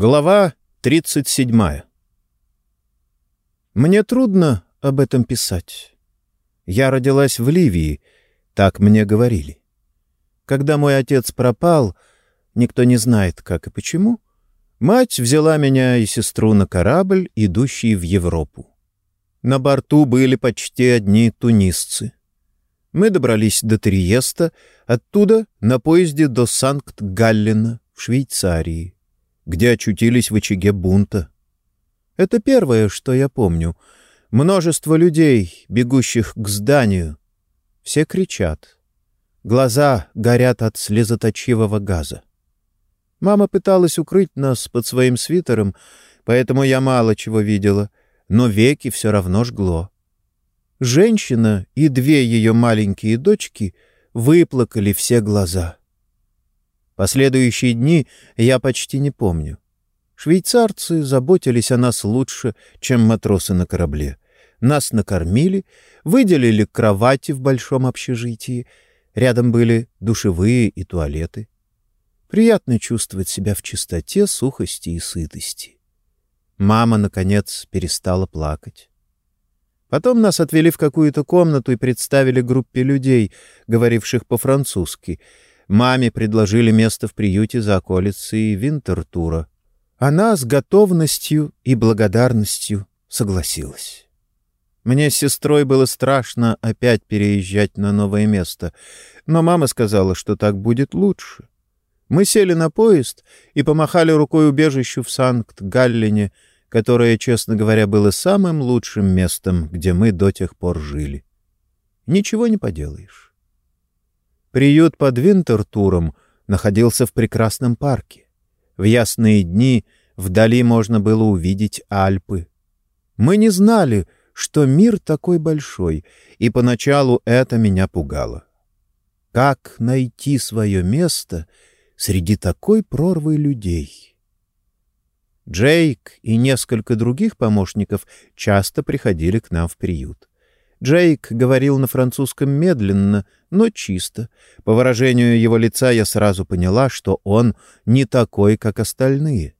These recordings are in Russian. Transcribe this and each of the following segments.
Глава 37. Мне трудно об этом писать. Я родилась в Ливии, так мне говорили. Когда мой отец пропал, никто не знает, как и почему, мать взяла меня и сестру на корабль, идущий в Европу. На борту были почти одни тунисцы. Мы добрались до Триеста, оттуда на поезде до Санкт-Галлена в Швейцарии где очутились в очаге бунта. Это первое, что я помню. Множество людей, бегущих к зданию. Все кричат. Глаза горят от слезоточивого газа. Мама пыталась укрыть нас под своим свитером, поэтому я мало чего видела, но веки все равно жгло. Женщина и две ее маленькие дочки выплакали все глаза. Последующие дни я почти не помню. Швейцарцы заботились о нас лучше, чем матросы на корабле. Нас накормили, выделили кровати в большом общежитии. Рядом были душевые и туалеты. Приятно чувствовать себя в чистоте, сухости и сытости. Мама, наконец, перестала плакать. Потом нас отвели в какую-то комнату и представили группе людей, говоривших по-французски — Маме предложили место в приюте за околицей Винтертура. Она с готовностью и благодарностью согласилась. Мне с сестрой было страшно опять переезжать на новое место, но мама сказала, что так будет лучше. Мы сели на поезд и помахали рукой убежищу в Санкт-Галлене, которое, честно говоря, было самым лучшим местом, где мы до тех пор жили. Ничего не поделаешь. Приют под Винтертуром находился в прекрасном парке. В ясные дни вдали можно было увидеть Альпы. Мы не знали, что мир такой большой, и поначалу это меня пугало. Как найти свое место среди такой прорвы людей? Джейк и несколько других помощников часто приходили к нам в приют. Джейк говорил на французском медленно, но чисто. По выражению его лица я сразу поняла, что он не такой, как остальные.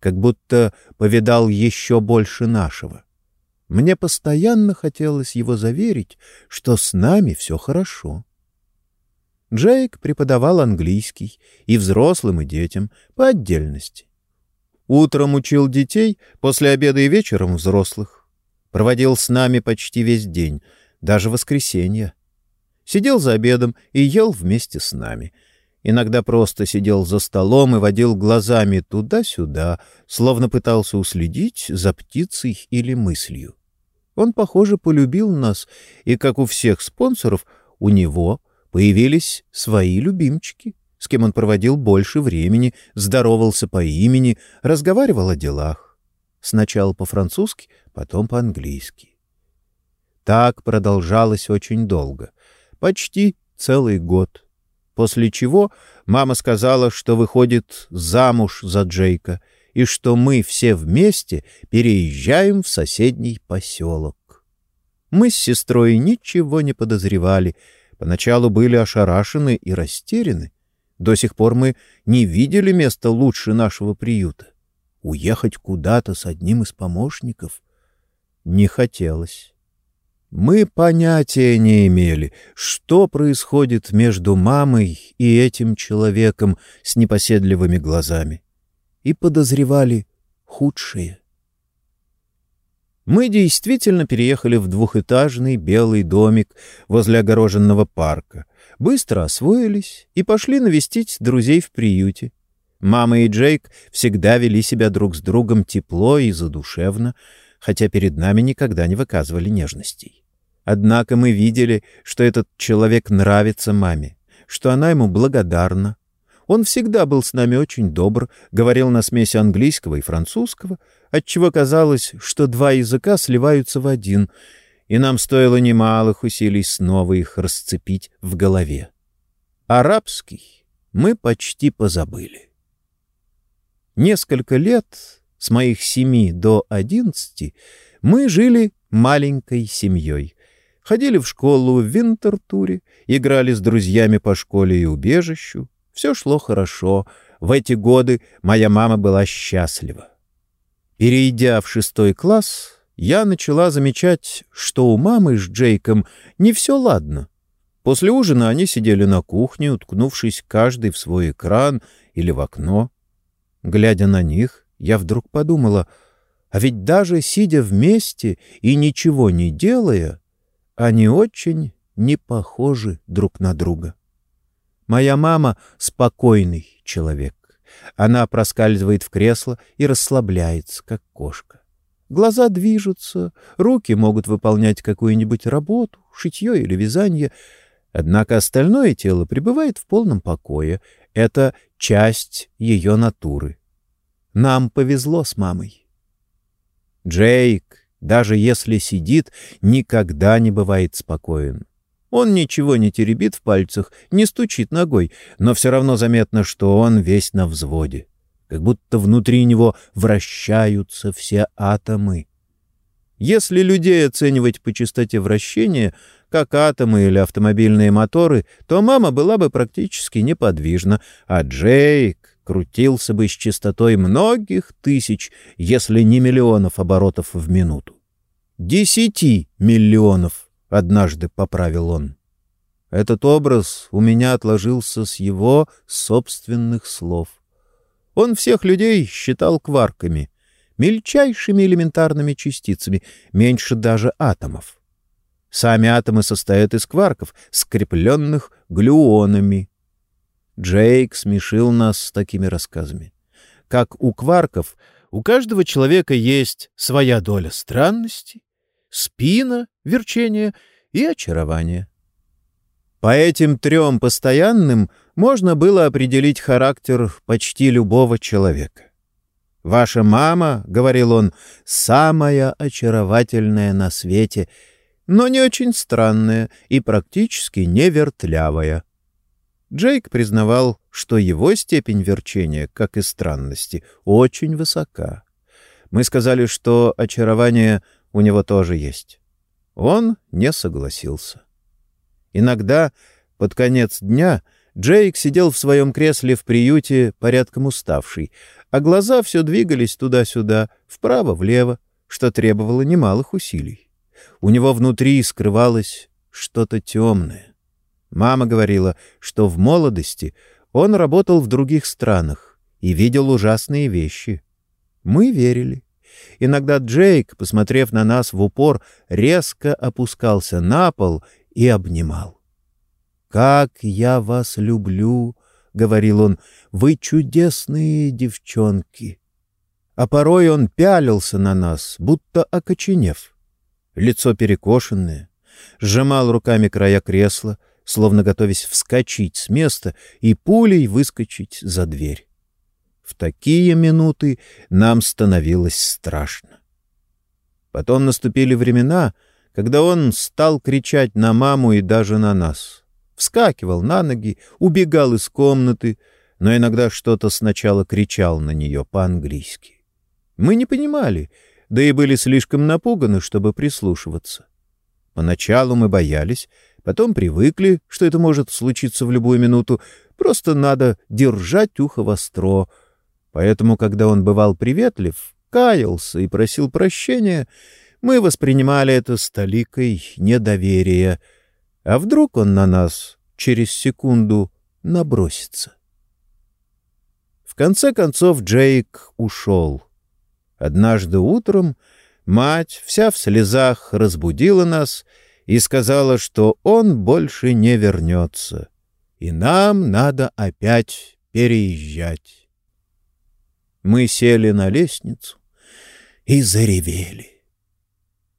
Как будто повидал еще больше нашего. Мне постоянно хотелось его заверить, что с нами все хорошо. Джейк преподавал английский и взрослым, и детям по отдельности. Утром учил детей, после обеда и вечером взрослых проводил с нами почти весь день, даже воскресенье. Сидел за обедом и ел вместе с нами. Иногда просто сидел за столом и водил глазами туда-сюда, словно пытался уследить за птицей или мыслью. Он, похоже, полюбил нас, и, как у всех спонсоров, у него появились свои любимчики, с кем он проводил больше времени, здоровался по имени, разговаривал о делах. Сначала по-французски, потом по-английски. Так продолжалось очень долго, почти целый год. После чего мама сказала, что выходит замуж за Джейка и что мы все вместе переезжаем в соседний поселок. Мы с сестрой ничего не подозревали, поначалу были ошарашены и растеряны. До сих пор мы не видели места лучше нашего приюта. Уехать куда-то с одним из помощников не хотелось. Мы понятия не имели, что происходит между мамой и этим человеком с непоседливыми глазами, и подозревали худшее. Мы действительно переехали в двухэтажный белый домик возле огороженного парка, быстро освоились и пошли навестить друзей в приюте. Мама и Джейк всегда вели себя друг с другом тепло и задушевно, хотя перед нами никогда не выказывали нежностей. Однако мы видели, что этот человек нравится маме, что она ему благодарна. Он всегда был с нами очень добр, говорил на смеси английского и французского, отчего казалось, что два языка сливаются в один, и нам стоило немалых усилий снова их расцепить в голове. Арабский мы почти позабыли. Несколько лет, с моих семи до одиннадцати, мы жили маленькой семьей. Ходили в школу в Винтертуре, играли с друзьями по школе и убежищу. Все шло хорошо. В эти годы моя мама была счастлива. Перейдя в шестой класс, я начала замечать, что у мамы с Джейком не все ладно. После ужина они сидели на кухне, уткнувшись каждый в свой экран или в окно. Глядя на них, я вдруг подумала, а ведь даже сидя вместе и ничего не делая, они очень не похожи друг на друга. Моя мама — спокойный человек. Она проскальзывает в кресло и расслабляется, как кошка. Глаза движутся, руки могут выполнять какую-нибудь работу, шитье или вязание. Однако остальное тело пребывает в полном покое. Это часть ее натуры. Нам повезло с мамой. Джейк, даже если сидит, никогда не бывает спокоен. Он ничего не теребит в пальцах, не стучит ногой, но все равно заметно, что он весь на взводе, как будто внутри него вращаются все атомы. Если людей оценивать по частоте вращения, как атомы или автомобильные моторы, то мама была бы практически неподвижна, а Джейк крутился бы с частотой многих тысяч, если не миллионов оборотов в минуту. Десяти миллионов однажды поправил он. Этот образ у меня отложился с его собственных слов. Он всех людей считал кварками, мельчайшими элементарными частицами, меньше даже атомов. Сами атомы состоят из кварков, скрепленных глюонами. Джейк смешил нас с такими рассказами. Как у кварков, у каждого человека есть своя доля странности, спина, верчение и очарование. По этим трем постоянным можно было определить характер почти любого человека. «Ваша мама, — говорил он, — самая очаровательная на свете, но не очень странная и практически невертлявая». Джейк признавал, что его степень верчения, как и странности, очень высока. Мы сказали, что очарование у него тоже есть. Он не согласился. Иногда, под конец дня, Джейк сидел в своем кресле в приюте, порядком уставший, а глаза все двигались туда-сюда, вправо-влево, что требовало немалых усилий. У него внутри скрывалось что-то темное. Мама говорила, что в молодости он работал в других странах и видел ужасные вещи. Мы верили. Иногда Джейк, посмотрев на нас в упор, резко опускался на пол и обнимал. «Как я вас люблю!» — говорил он. «Вы чудесные девчонки!» А порой он пялился на нас, будто окоченев. Лицо перекошенное, сжимал руками края кресла, словно готовясь вскочить с места и пулей выскочить за дверь. В такие минуты нам становилось страшно. Потом наступили времена, когда он стал кричать на маму и даже на нас. Вскакивал на ноги, убегал из комнаты, но иногда что-то сначала кричал на нее по-английски. Мы не понимали, да и были слишком напуганы, чтобы прислушиваться. Поначалу мы боялись, потом привыкли, что это может случиться в любую минуту, просто надо держать ухо востро — Поэтому, когда он бывал приветлив, каялся и просил прощения, мы воспринимали это с толикой недоверия. А вдруг он на нас через секунду набросится? В конце концов Джейк ушел. Однажды утром мать, вся в слезах, разбудила нас и сказала, что он больше не вернется, и нам надо опять переезжать. Мы сели на лестницу и заревели.